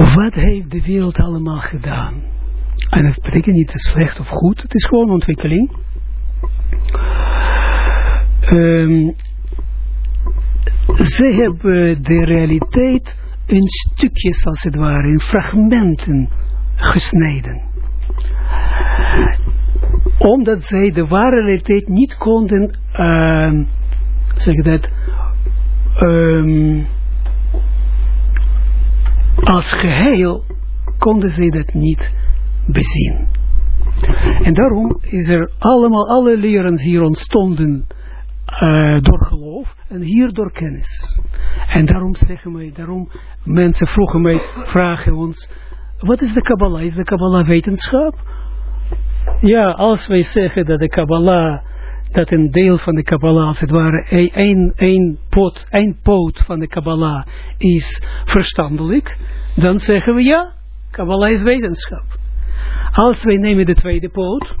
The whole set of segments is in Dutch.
Wat heeft de wereld allemaal gedaan? En dat betekent niet slecht of goed, het is gewoon ontwikkeling. Um, ze hebben de realiteit in stukjes als het ware, in fragmenten gesneden. Omdat zij de ware realiteit niet konden, uh, zeg dat, um, als geheel konden zij dat niet bezien. En daarom is er allemaal, alle leren hier ontstonden uh, door geloof en hier door kennis. En daarom zeggen wij, daarom mensen vroegen mij, vragen ons, wat is de Kabbalah? Is de Kabbalah wetenschap? Ja, als wij zeggen dat de Kabbalah, dat een deel van de Kabbalah, als het ware, een, een, pot, poot van de Kabbalah is verstandelijk, dan zeggen we ja, Kabbalah is wetenschap. Als wij nemen de tweede poot,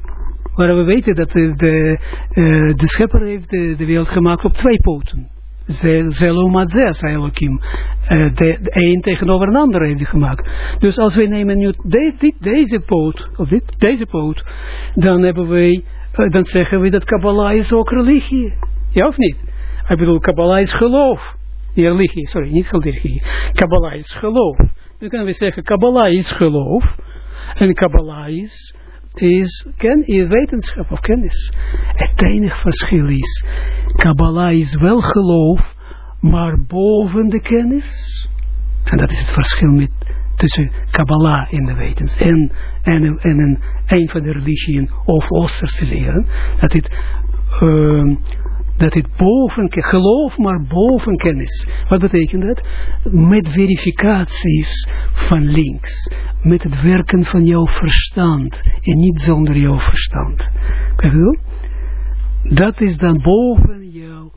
waar we weten dat de, de, uh, de schepper heeft de, wereld gemaakt op twee poten. Zelom zei Elohim. Uh, de, de een tegenover een ander heeft hij gemaakt. Dus als wij nemen nu deze poot, of dit, deze poot, dan hebben wij, dan zeggen we dat Kabbalah is ook religie. Ja of niet? Ik bedoel, Kabbalah is geloof. Niet religie, sorry, niet religie. Kabbalah is geloof. Dan kunnen we zeggen, Kabbalah is geloof. En Kabbalah is is, ken, is wetenschap of kennis. Het enige verschil is, Kabbalah is wel geloof, maar boven de kennis. En dat is het verschil met, tussen Kabbalah en de wetens. En, en, en een, een van de religieën of Oosterse leren. Dat het, uh, dat het boven, geloof maar boven kennis. Wat betekent dat? Met verificaties van links met het werken van jouw verstand en niet zonder jouw verstand. Dat is dan boven jou,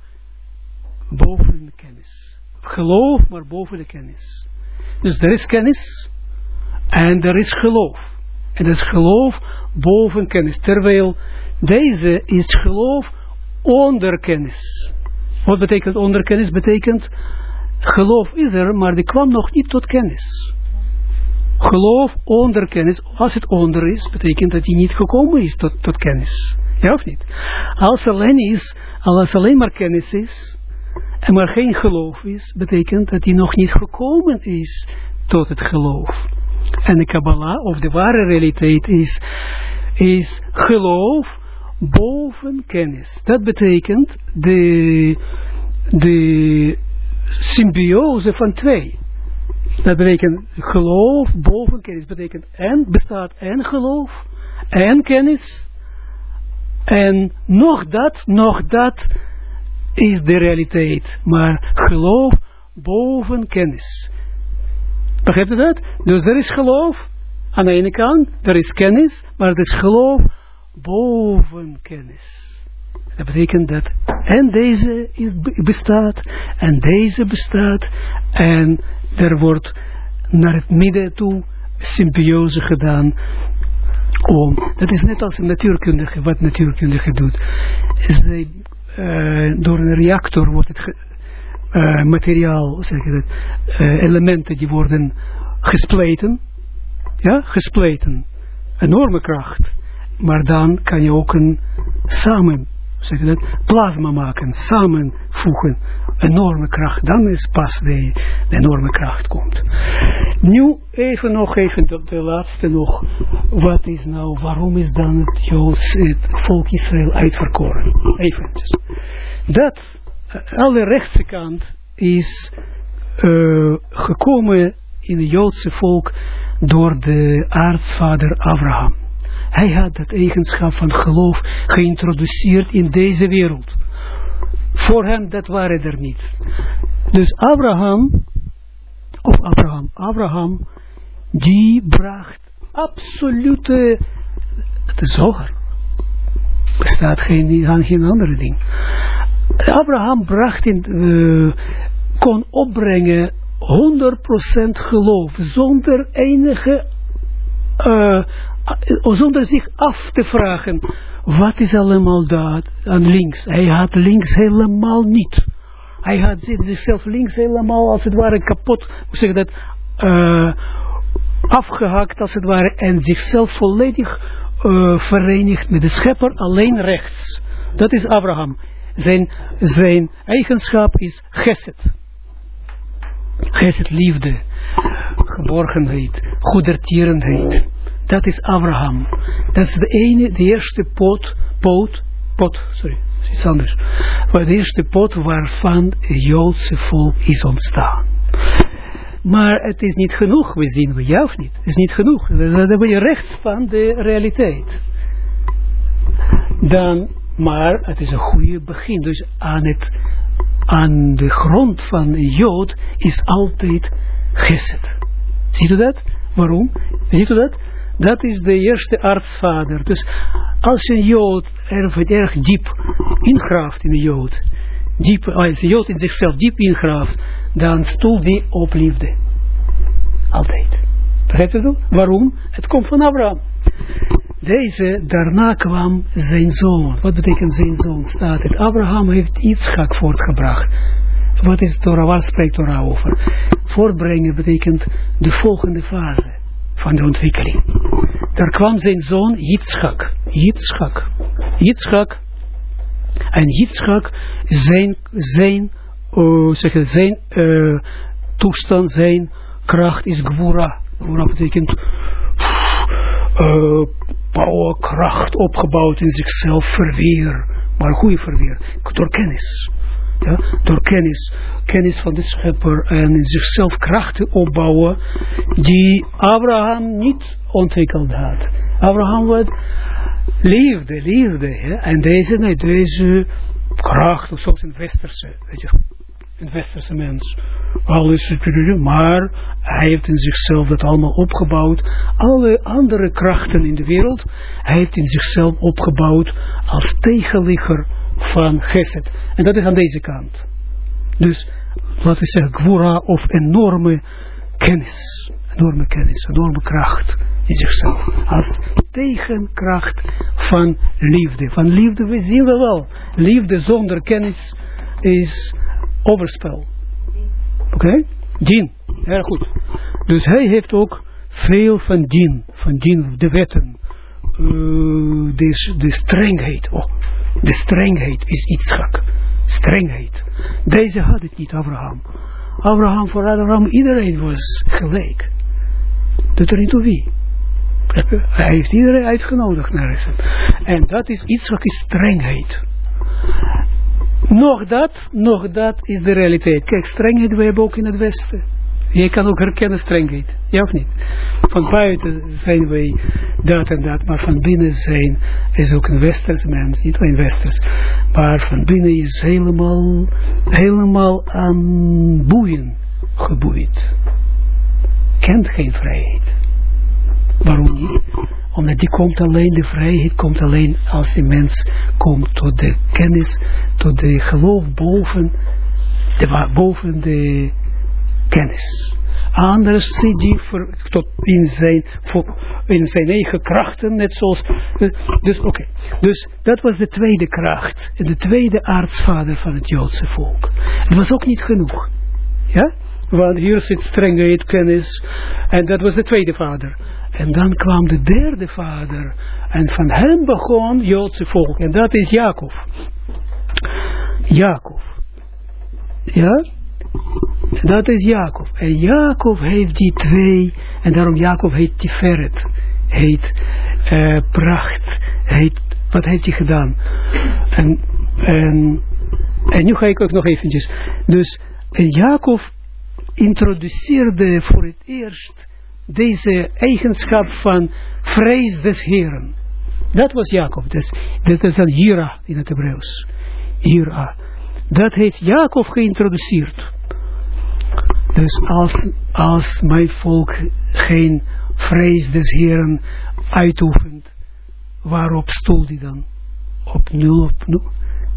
boven kennis. Geloof, maar boven de kennis. Dus er is kennis en er is geloof. En dat is geloof boven kennis. Terwijl deze is geloof onder kennis. Wat betekent onder kennis? Betekent geloof is er, maar die kwam nog niet tot kennis geloof onder kennis, als het onder is, betekent dat hij niet gekomen is tot, tot kennis. Ja of niet? Als alleen is, als alleen maar kennis is, en maar geen geloof is, betekent dat hij nog niet gekomen is tot het geloof. En de Kabbalah, of de ware realiteit, is, is geloof boven kennis. Dat betekent de, de symbiose van twee. Dat betekent geloof boven kennis. betekent en bestaat en geloof en kennis. En nog dat, nog dat is de realiteit. Maar geloof boven kennis. Begrijpt u dat? Dus er is geloof aan de ene kant, er is kennis, maar er is geloof boven kennis. Dat betekent dat en deze is, bestaat, en deze bestaat, en er wordt naar het midden toe symbiose gedaan om, dat is net als een natuurkundige, wat natuurkundige doet. Zij, uh, door een reactor wordt het uh, materiaal, zeg uh, elementen die worden gespleten, ja, gespleten, enorme kracht, maar dan kan je ook een samen zeg je dat, plasma maken, samenvoegen, enorme kracht, dan is pas de, de enorme kracht komt. Nu even nog, even de, de, laatste nog, wat is nou, waarom is dan het, Joods, volk Israël uitverkoren? Even. Dat, uh, alle rechtse kant is uh, gekomen in het Joodse volk door de aartsvader Abraham. Hij had dat eigenschap van geloof geïntroduceerd in deze wereld. Voor hem, dat waren er niet. Dus Abraham, of Abraham, Abraham, die bracht absolute, het is. Er staat geen, geen andere ding. Abraham bracht in, uh, kon opbrengen 100% geloof, zonder enige uh, zonder zich af te vragen, wat is allemaal dat aan links? Hij had links helemaal niet. Hij had zichzelf links helemaal als het ware kapot, hoe zeg dat, uh, afgehakt als het ware en zichzelf volledig uh, verenigd met de schepper alleen rechts. Dat is Abraham. Zijn, zijn eigenschap is geset. Geset liefde, geborgenheid, goedertierenheid. Dat is Abraham. Dat is de ene, de eerste pot, poot, pot, sorry, iets anders. Maar de eerste pot waarvan het Joodse volk is ontstaan. Maar het is niet genoeg, we zien we, ja niet? Het is niet genoeg. Dan hebben je rechts van de realiteit. Dan, maar het is een goede begin. Dus aan, het, aan de grond van de Jood is altijd gezet. Ziet u dat? Waarom? Ziet u dat? Dat is de eerste artsvader. Dus als een Jood erg, erg diep ingraaft in de Jood, diep, als een Jood in zichzelf diep ingraaft, dan stoelt die op liefde. Altijd. Begrijpt u dat? Waarom? Het komt van Abraham. Deze, daarna kwam zijn zoon. Wat betekent zijn zoon? Staat het. Abraham heeft Yitzchak voortgebracht. Wat is Torah? Waar spreekt Torah over? Voortbrengen betekent de volgende fase van de ontwikkeling. Daar kwam zijn zoon Yitzchak. Yitzchak. Yitzchak. En Yitzchak, zijn, zijn, uh, zijn uh, toestand, zijn kracht is Gwura. Gwura betekent uh, power, kracht opgebouwd in zichzelf, verweer. Maar goede verweer. Door kennis. Door kennis, kennis van de schepper en in zichzelf krachten opbouwen die Abraham niet ontwikkeld had. Abraham wat liefde, liefde. En deze, deze kracht, of zoals een westerse, weet je, een westerse mens. Alles, maar hij heeft in zichzelf dat allemaal opgebouwd. Alle andere krachten in de wereld, hij heeft in zichzelf opgebouwd als tegenligger van Geset. En dat is aan deze kant. Dus, laten we zeggen, Gwura of enorme kennis. Enorme kennis, enorme kracht in zichzelf. Als tegenkracht van liefde. Van liefde, we zien we wel. Liefde zonder kennis is overspel. Oké? Okay? Dien. Erg goed. Dus hij heeft ook veel van dien. Van dien, de wetten. Uh, de, de strengheid. Oh, de strengheid is Yitzchak. Strengheid. Deze had het niet, Abraham. Abraham, voor Abraham, iedereen was gelijk. Dat er niet toe wie. Hij heeft iedereen uitgenodigd naar hem. En dat is Yitzchak is strengheid. Nog dat, nog dat is de realiteit. Kijk, strengheid we hebben ook in het Westen. Je kan ook herkennen strengheid. Ja of niet? Van buiten zijn wij dat en dat, maar van binnen zijn is ook een westers mens, niet alleen westers. Maar van binnen is helemaal, helemaal aan boeien geboeid. Kent geen vrijheid. Waarom niet? Omdat die komt alleen, de vrijheid komt alleen als de mens komt tot de kennis, tot de geloof boven de, boven de kennis. Anders zit die voor, tot in, zijn, voor, in zijn eigen krachten, net zoals... Dus oké, okay. dus dat was de tweede kracht. De tweede aartsvader van het Joodse volk. Het was ook niet genoeg. Ja? Want hier zit strengheid, kennis. En dat was de tweede vader. En dan kwam de derde vader. En van hem begon het Joodse volk. En dat is Jacob. Jacob. Ja? Dat is Jacob. En Jacob heeft die twee, en daarom Jacob heet Tiferet, heet uh, pracht, heet, wat heeft hij gedaan? En, en, en nu ga ik ook nog eventjes. Dus Jacob introduceerde voor het eerst deze eigenschap van vrees des Heren. Dat was Jacob. Dus, dat is een Hira in het Hebreeuws. Hira. Dat heeft Jacob geïntroduceerd. Dus als, als mijn volk geen vrees des Heren uitoefent, waarop stoel die dan? Op nul, op nul.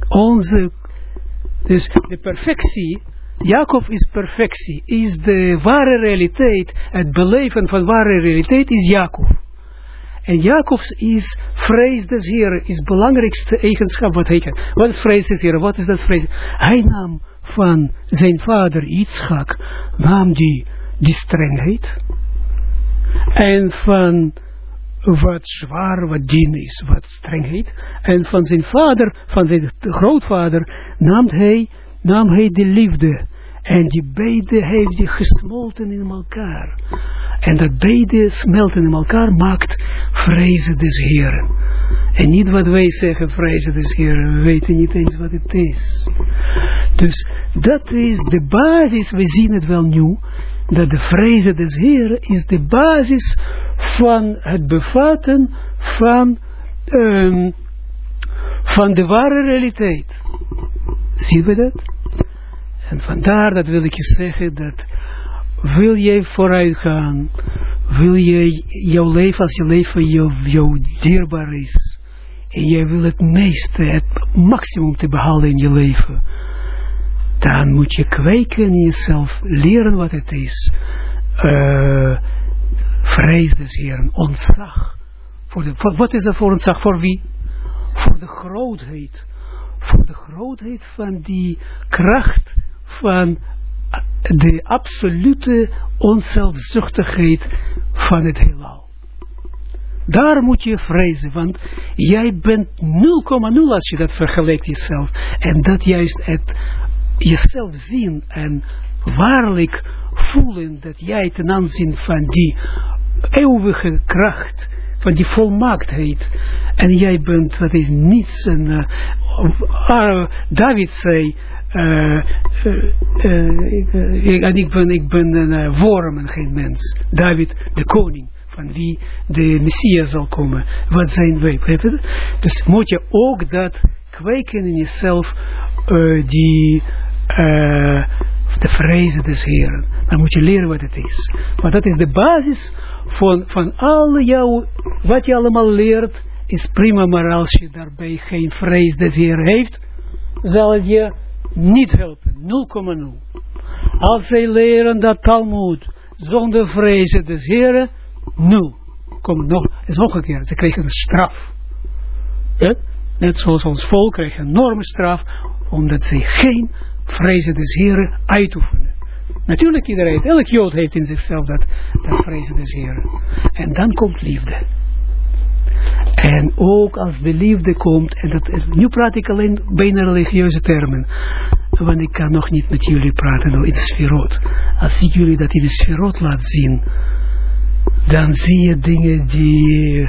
Onze, dus de perfectie, Jacob is perfectie, is de ware realiteit, het beleven van ware realiteit is Jacob. En Jacobs is vrees des Heren, is belangrijkste eigenschap wat hij kent. Wat is vrees des Heren? Wat is dat vrees? Hij nam van zijn vader Yitzchak, nam die, die strengheid. En van wat zwaar, wat dien is, wat strengheid. En van zijn vader, van zijn grootvader, nam hij, nam hij de liefde. En die beide heeft hij gesmolten in elkaar. En dat beide smelten in elkaar maakt vrezen des Heren. En niet wat wij zeggen, vrezen des Heren. We weten niet eens wat het is. Dus dat is de basis, we zien het wel nu, dat de vrezen des Heren is de basis van het bevatten van, um, van de ware realiteit. Zien we dat? En vandaar dat wil ik je zeggen dat wil jij vooruit gaan, wil jij jouw leven als je leven jou, jou dierbaar is, en jij wil het meeste, het maximum te behalen in je leven, dan moet je kweken in jezelf, leren wat het is. Uh, vrees des Heeren, ontzag. Voor de, wat is dat voor ontzag? Voor wie? Voor de grootheid. Voor de grootheid van die kracht van de absolute onzelfzuchtigheid van het heelal. Daar moet je vrezen, want jij bent 0,0 als je dat vergelijkt jezelf. En dat juist het jezelf zien en waarlijk voelen dat jij ten aanzien van die eeuwige kracht, van die volmaaktheid, en jij bent, dat is niets, en uh, David zei, uh, uh, ik ben, ik ben een worm en geen mens. David, de koning, van wie de Messias zal komen. Wat zijn wij? Dus moet je ook dat kweken in jezelf, die, de vrezen des Heren. Dan moet je leren wat het is. Maar dat is de basis van, van al jouw, wat je allemaal leert, is prima, maar als je daarbij geen vrees des Heren heeft, zal het je niet helpen. 0,0. Als zij leren dat Talmud zonder vrezen des Heren, nul. Kom nog, is keer, ze kregen een straf. Net zoals ons volk kreeg een enorme straf, omdat ze geen vrezen des Heren uitoefenen. Natuurlijk iedereen, elk Jood heeft in zichzelf dat, dat vrezen des Heren. En dan komt liefde. En ook als de liefde komt, en dat is, nu praat ik alleen bijna religieuze termen, want ik kan nog niet met jullie praten in de sferot. Als ik jullie dat in de sferot laat zien, dan zie je dingen die,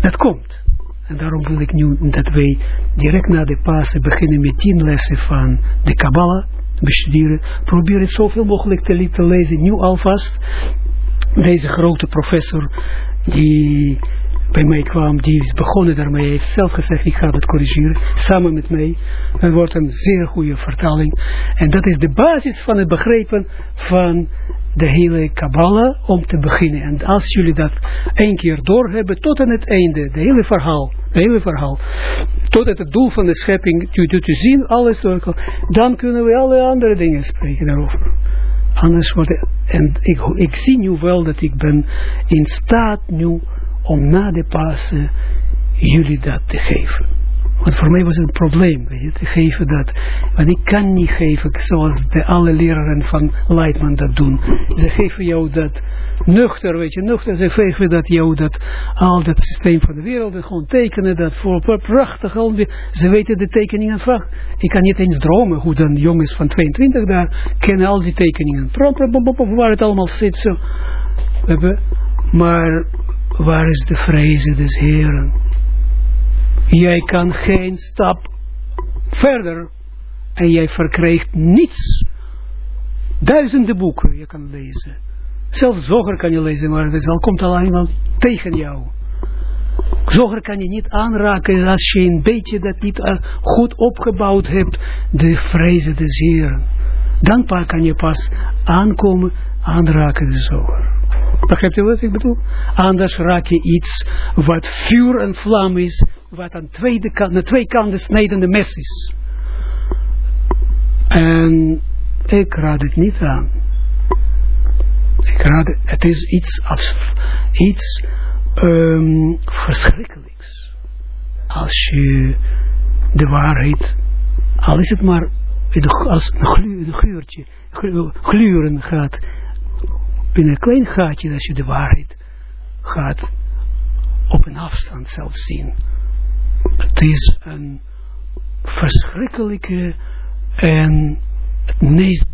dat komt. En daarom wil ik nu dat wij direct na de Pasen beginnen met tien lessen van de Kabbalah bestuderen. Probeer het zoveel mogelijk te, lezen, nu alvast. Deze grote professor, die bij mij kwam, die is begonnen daarmee, heeft zelf gezegd, ik ga dat corrigeren, samen met mij. Het wordt een zeer goede vertaling. En dat is de basis van het begrijpen van de hele Kabbalah om te beginnen. En als jullie dat één keer doorhebben, tot aan het einde, de hele verhaal, de hele verhaal, tot het doel van de schepping, te, te zien, alles door, dan kunnen we alle andere dingen spreken daarover. Anders wordt en ik, ik zie nu wel dat ik ben in staat nu om na de Pasen jullie dat te geven. Want voor mij was het een probleem, weet je, te geven dat. Want ik kan niet geven zoals de alle leraren van Leitman dat doen. Ze geven jou dat nuchter, weet je, nuchter. Ze geven dat jou dat, al dat systeem van de wereld, en gewoon tekenen dat voor prachtig. Ze weten de tekeningen van. Ik kan niet eens dromen hoe dan jongens van 22 daar kennen al die tekeningen. Waar het allemaal zit, zo. Maar waar is de vrezen des Heren? Jij kan geen stap verder en jij verkrijgt niets. Duizenden boeken je kan lezen. Zelfs Zoger kan je lezen, maar al, komt al iemand tegen jou. Zoger kan je niet aanraken als je een beetje dat niet uh, goed opgebouwd hebt, de vrezen des Heren. Dan kan je pas aankomen, aanraken de Zoger. Begrijpt u wat ik bedoel? Anders raak je iets wat vuur en vlam is, wat aan tweede kant, de twee kanten snijdende mes is. En ik raad het niet aan. Ik raad het, is iets, als, iets um, verschrikkelijks. Als je de waarheid, al is het maar als een, gluurtje, gluren gaat in een klein gaatje als je de waarheid gaat op een afstand zelf zien. Het is een verschrikkelijke en het meest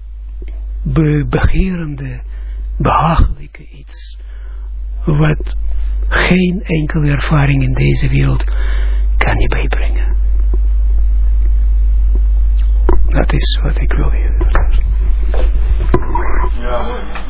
be begerende, behagelijke iets, wat geen enkele ervaring in deze wereld kan je bijbrengen. Dat is wat ik wil hier. Ja.